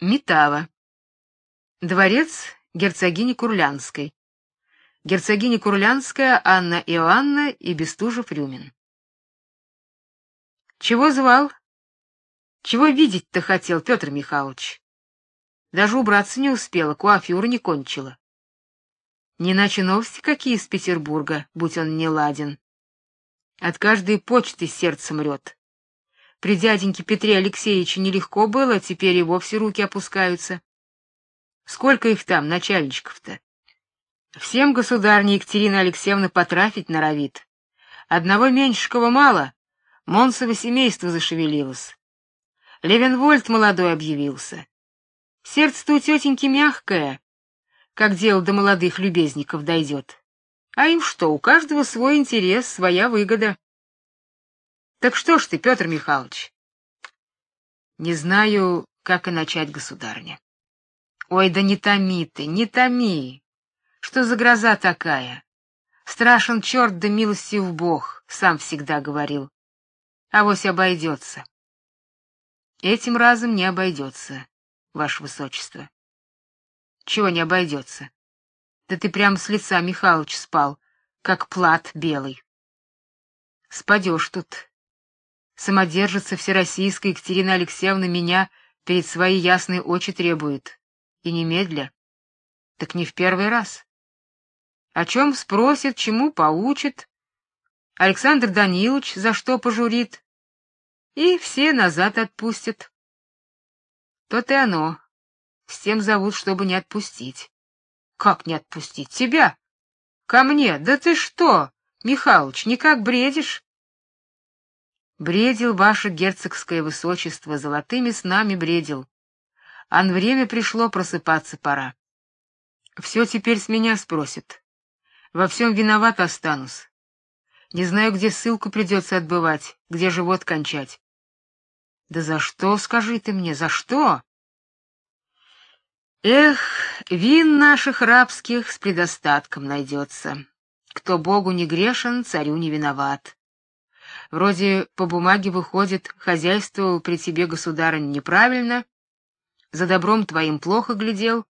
Метава. Дворец герцогини Курлянской. Герцогиня Курлянская Анна Иоанна и Бестужев-Рюмин. Чего звал? Чего видеть-то хотел, Петр Михайлович? Даже убраться не успела, куафюра не кончила. Не новости какие из Петербурга, будь он не ладен. От каждой почты сердце мрет. При дяденьке Петре Алексеевиче нелегко было, теперь и вовсе руки опускаются. Сколько их там, начальничков-то? Всем государня Екатерина Алексеевна потрафить норовит. Одного меньшего мало, Монсово семейство зашевелилось. Левенвольд молодой объявился. Сердце-то у тетеньки мягкое, как дело до молодых любезников дойдет. А им что, у каждого свой интерес, своя выгода. Так что ж ты, Петр Михайлович? Не знаю, как и начать, государня. Ой, да не томи ты, не томи. Что за гроза такая? Страшен черт да милостив Бог, сам всегда говорил. А вось обойдется. Этим разом не обойдется, ваше высочество. Чего не обойдется? Да ты прямо с лица Михалыч спал, как плат белый. Спадешь тут. Самодержица всероссийская Екатерина Алексеевна меня перед свои ясные очи требует. И немедля. Так не в первый раз. О чем спросит, чему поучит. Александр Данилович за что пожурит. И все назад отпустят. То-то и оно. С тем зовут, чтобы не отпустить. Как не отпустить тебя? Ко мне? Да ты что, Михалыч, никак бредишь? Бредил ваше герцогское высочество, золотыми снами бредил. Ан время пришло, просыпаться пора. Все теперь с меня спросят. Во всем виноват останусь. Не знаю, где ссылку придется отбывать, где живот кончать. Да за что, скажи ты мне, за что? Эх, вин наших рабских с предостатком найдется. Кто Богу не грешен, царю не виноват. Вроде по бумаге выходит, хозяйствовал при тебе государынь неправильно, за добром твоим плохо глядел,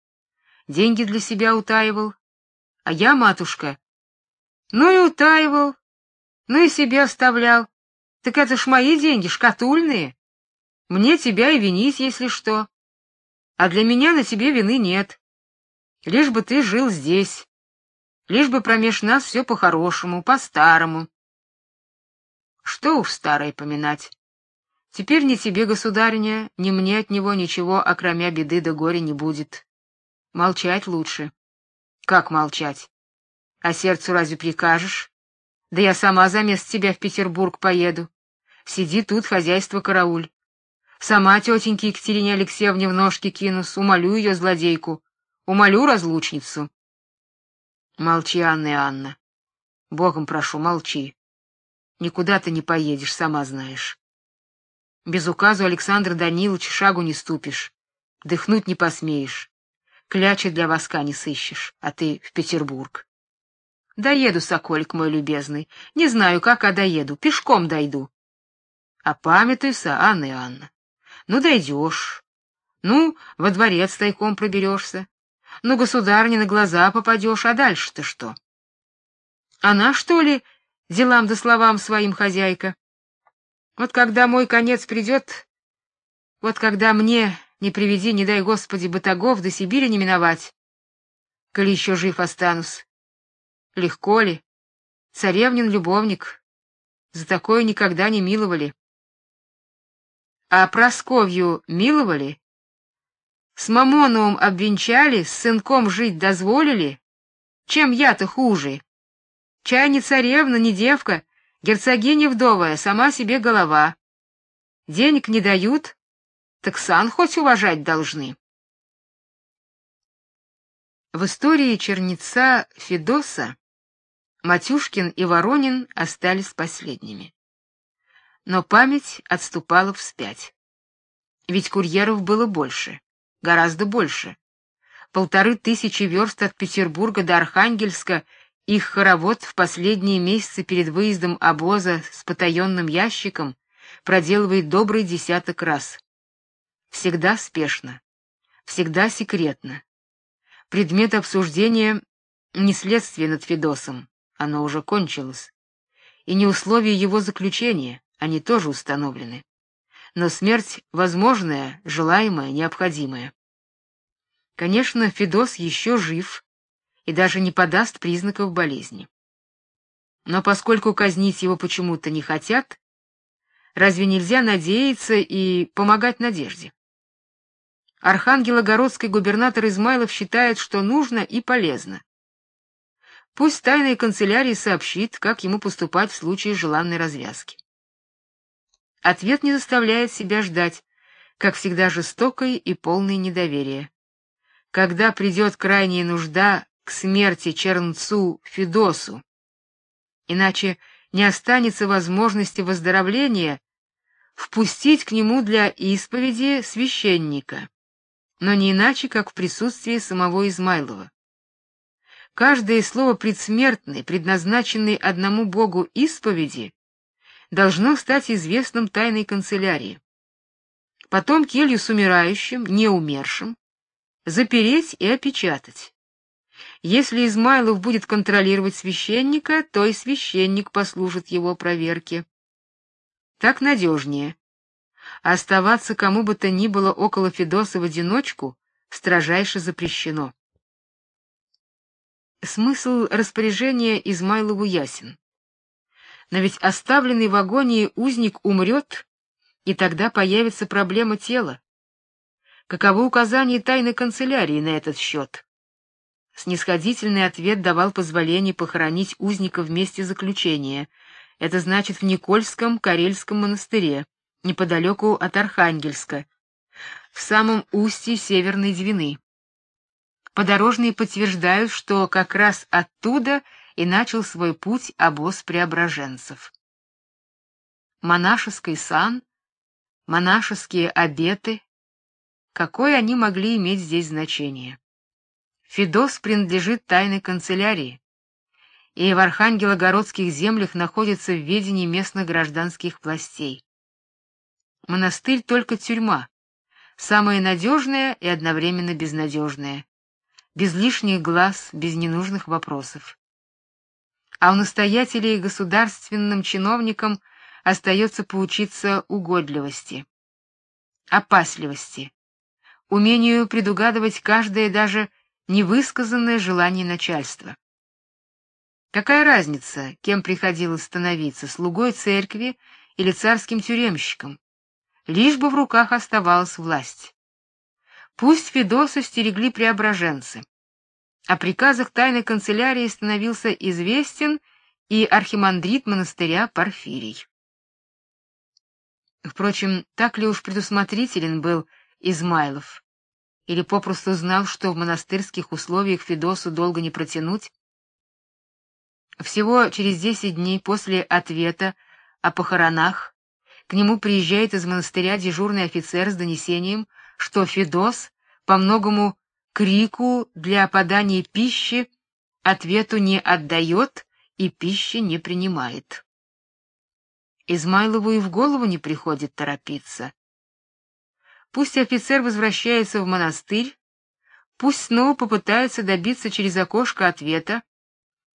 деньги для себя утаивал. А я, матушка, ну и утаивал, ну и себе оставлял. Так это ж мои деньги, шкатульные. Мне тебя и винить, если что а для меня на тебе вины нет. Лишь бы ты жил здесь, лишь бы промеж нас все по-хорошему, по-старому. Что уж старое поминать. Теперь ни тебе, государиня, ни мне от него ничего, окромя беды да горя, не будет. Молчать лучше. Как молчать? А сердцу разве прикажешь? Да я сама за место тебя в Петербург поеду. Сиди тут, хозяйство карауль. Сама тетеньке Екатерине Алексеевне в ножки кинусь, умолю ее злодейку, умолю разлучницу. Молчи, Анна и Анна. Богом прошу, молчи. Никуда ты не поедешь, сама знаешь. Без указу Александра Даниловича шагу не ступишь, дыхнуть не посмеешь. Клячи для воска не сыщешь, а ты в Петербург. Доеду, соколик мой любезный. Не знаю, как, а доеду, пешком дойду. А памятуйся, Анна и Анна. Ну, дойдешь. Ну, во дворец тайком проберешься. Ну, государне на глаза попадешь, а дальше-то что? Она, что ли, делам да словам своим хозяйка? Вот когда мой конец придет, вот когда мне, не приведи, не дай Господи, батагов до Сибири не миновать, коли еще жив останусь. Легко ли? Царевнин любовник. За такое никогда не миловали. А Просковью миловали? С Мамоновым обвенчали, с сынком жить дозволили? Чем я-то хуже? Чай не царевна, не девка, герцогиня вдовая, сама себе голова. Денег не дают, так сан хоть уважать должны. В истории черница Федоса Матюшкин и Воронин остались последними но память отступала вспять. Ведь курьеров было больше, гораздо больше. Полторы тысячи верст от Петербурга до Архангельска их хоровод в последние месяцы перед выездом обоза с потаенным ящиком проделывает добрый десяток раз. Всегда спешно, всегда секретно. Предмет обсуждения не следствие над Федосом, оно уже кончилось, и не условия его заключения, они тоже установлены. Но смерть возможная, желаемая, необходимая. Конечно, Федос еще жив и даже не подаст признаков болезни. Но поскольку казнить его почему-то не хотят, разве нельзя надеяться и помогать надежде? Архангелогородский губернатор Измайлов считает, что нужно и полезно. Пусть тайная канцелярия сообщит, как ему поступать в случае желанной развязки. Ответ не заставляет себя ждать, как всегда жестокой и полной недоверия. Когда придет крайняя нужда к смерти чернцу Федосу, иначе не останется возможности выздоровления впустить к нему для исповеди священника но не иначе, как в присутствии самого Измайлова. Каждое слово предсмертной, предназначенной одному Богу исповеди, должно стать известным тайной канцелярии. Потом келью с умирающим, не умершим, запереть и опечатать. Если Измайлов будет контролировать священника, то и священник послужит его проверке. Так надежнее оставаться кому бы то ни было около Федоса в одиночку строжайше запрещено. Смысл распоряжения Измайлову ясен. Но ведь оставленный в агонии узник умрет, и тогда появится проблема тела. Каковы указания тайной канцелярии на этот счет? Снисходительный ответ давал позволение похоронить узника в месте заключения. Это значит в Никольском Карельском монастыре неподалеку от Архангельска, в самом устье Северной Двины. Подорожные подтверждают, что как раз оттуда и начал свой путь обоз преображенцев. Монашеский сан, монашеские обеты, какое они могли иметь здесь значение? Федос принадлежит тайной канцелярии, и в Архангелогородских землях находится в ведении местных гражданских властей. Монастырь только тюрьма, самая надежная и одновременно безнадежная, без лишних глаз, без ненужных вопросов. А у настоятелей и государственным чиновникам остается поучиться угодливости, опасливости, умению предугадывать каждое даже невысказанное желание начальства. Какая разница, кем приходилось становиться, слугой церкви или царским тюремщиком? лишь бы в руках оставалась власть. Пусть Федоса стерегли преображенцы. О приказах тайной канцелярии становился известен и архимандрит монастыря Порфирий. Впрочем, так ли уж предусмотрителен был Измайлов? Или попросту знал, что в монастырских условиях Федосу долго не протянуть? Всего через десять дней после ответа о похоронах к нему приезжает из монастыря дежурный офицер с донесением, что Федос по многому крику для подания пищи ответу не отдает и пищи не принимает. Измайлову и в голову не приходит торопиться. Пусть офицер возвращается в монастырь, пусть снова попытается добиться через окошко ответа,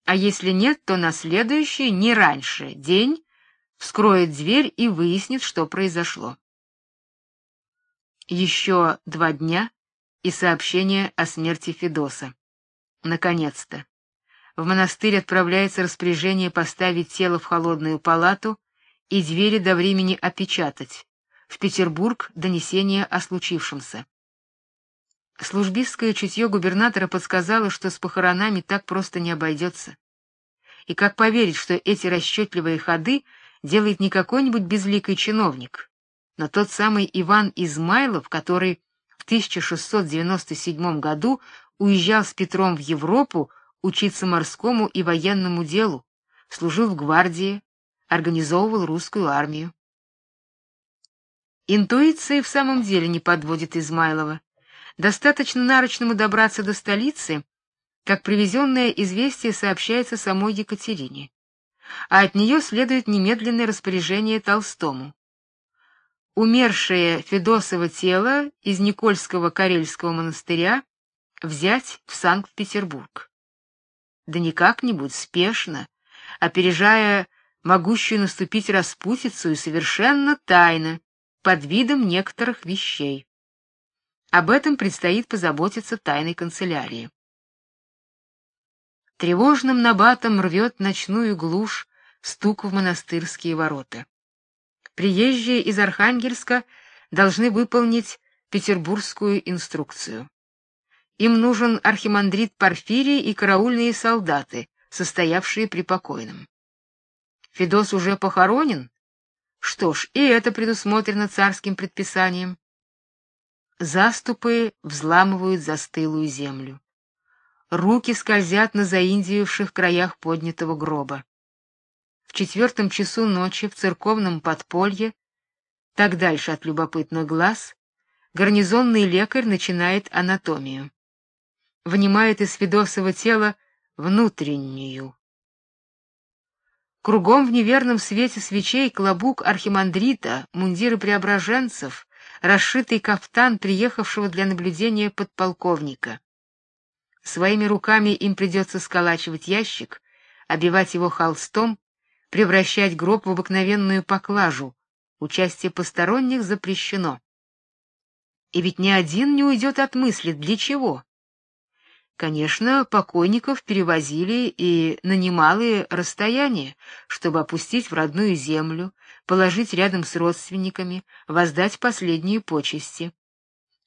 а если нет, то на следующий, не раньше, день вскроет дверь и выяснит, что произошло. Еще два дня и сообщение о смерти Федоса. Наконец-то. В монастырь отправляется распоряжение поставить тело в холодную палату и двери до времени опечатать. В Петербург донесение о случившемся. Службистское чутье губернатора подсказало, что с похоронами так просто не обойдется. И как поверить, что эти расчетливые ходы делает не какой-нибудь безликий чиновник, но тот самый Иван Измайлов, который в 1697 году уезжал с Петром в Европу учиться морскому и военному делу, служил в гвардии, организовывал русскую армию. Интуиция в самом деле не подводит Измайлова. Достаточно нарочному добраться до столицы, как привезенное известие сообщается самой Екатерине а от нее следует немедленное распоряжение Толстому. умершее Федосово тело из Никольского Карельского монастыря взять в Санкт-Петербург. Да не как-нибудь спешно, опережая могущую наступить распутицу и совершенно тайно, под видом некоторых вещей. Об этом предстоит позаботиться тайной канцелярии. Тревожным набатом рвет ночную глушь стук в монастырские ворота. Приезжие из Архангельска должны выполнить петербургскую инструкцию. Им нужен архимандрит Порфирий и караульные солдаты, состоявшие при покойном. Федос уже похоронен? Что ж, и это предусмотрено царским предписанием. Заступы взламывают застылую землю. Руки скользят на заиндиевших краях поднятого гроба. В четвертом часу ночи в церковном подполье, так дальше от любопытных глаз, гарнизонный лекарь начинает анатомию. Вынимает из Федосова тела внутреннюю. Кругом в неверном свете свечей клобук архимандрита, мундиры преображенцев, расшитый кафтан приехавшего для наблюдения подполковника. Своими руками им придется сколачивать ящик, обивать его холстом, превращать гроб в обыкновенную поклажу. Участие посторонних запрещено. И ведь ни один не уйдет от мысли, для чего. Конечно, покойников перевозили и на немалые расстояния, чтобы опустить в родную землю, положить рядом с родственниками, воздать последние почести.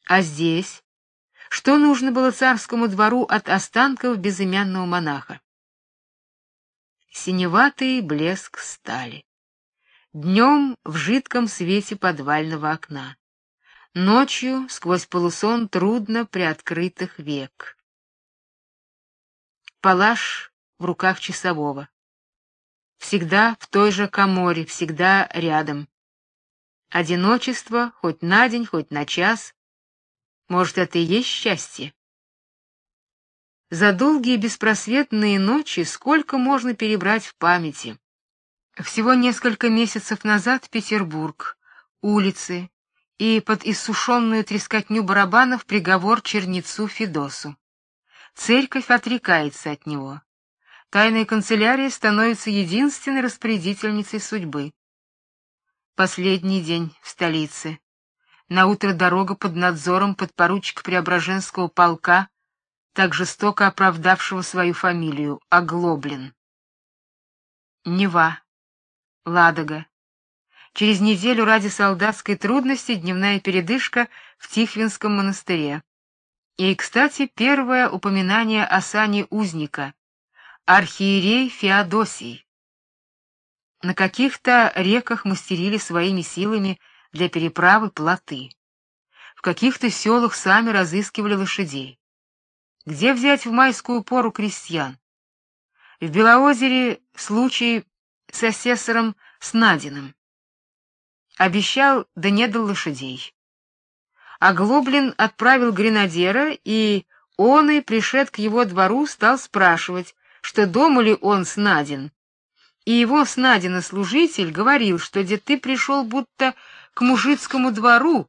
А здесь что нужно было царскому двору от останков безымянного монаха? Синеватый блеск стали. Днем в жидком свете подвального окна. Ночью сквозь полусон трудно приоткрытых век палаш в руках часового. Всегда в той же каморе, всегда рядом. Одиночество хоть на день, хоть на час. Может, это и есть счастье? За долгие беспросветные ночи сколько можно перебрать в памяти? Всего несколько месяцев назад Петербург, улицы и под иссушенную трескотню барабанов приговор чернецу Федосу. Церковь отрекается от него. Тайная канцелярия становится единственной распорядительницей судьбы. Последний день в столице. На утро дорога под надзором подпоручика Преображенского полка, так жестоко оправдавшего свою фамилию, Оглоблин. Нева. Ладога. Через неделю ради солдатской трудности дневная передышка в Тихвинском монастыре. И, кстати, первое упоминание о сане узника архиерей Феодосий. На каких-то реках мастерили своими силами для переправы плоты. В каких-то селах сами разыскивали лошадей. Где взять в майскую пору крестьян? В Белоозере случай с асессором Снадиным. Обещал, да не дал лошадей а Глоблин отправил гренадера, и он и пришед к его двору, стал спрашивать, что дома ли он с Надин. И его Снадина служитель говорил, что где ты пришел будто к мужицкому двору,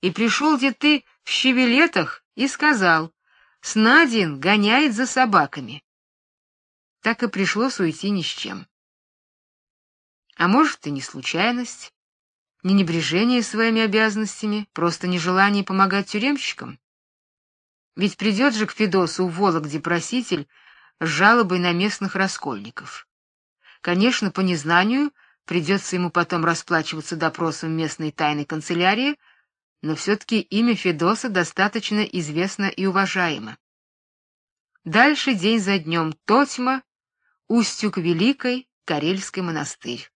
и пришел где ты в щевелетах, и сказал: "Снадин гоняет за собаками". Так и пришлось уйти ни с чем. А может, и не случайность не небрежение своими обязанностями, просто нежелание помогать тюремщикам. Ведь придет же к Федосу в Вологде проситель с жалобой на местных раскольников. Конечно, по незнанию придется ему потом расплачиваться допросом местной тайной канцелярии, но все таки имя Федоса достаточно известно и уважаемо. Дальше день за днем Тотьма, Устюг Великой, Карельский монастырь.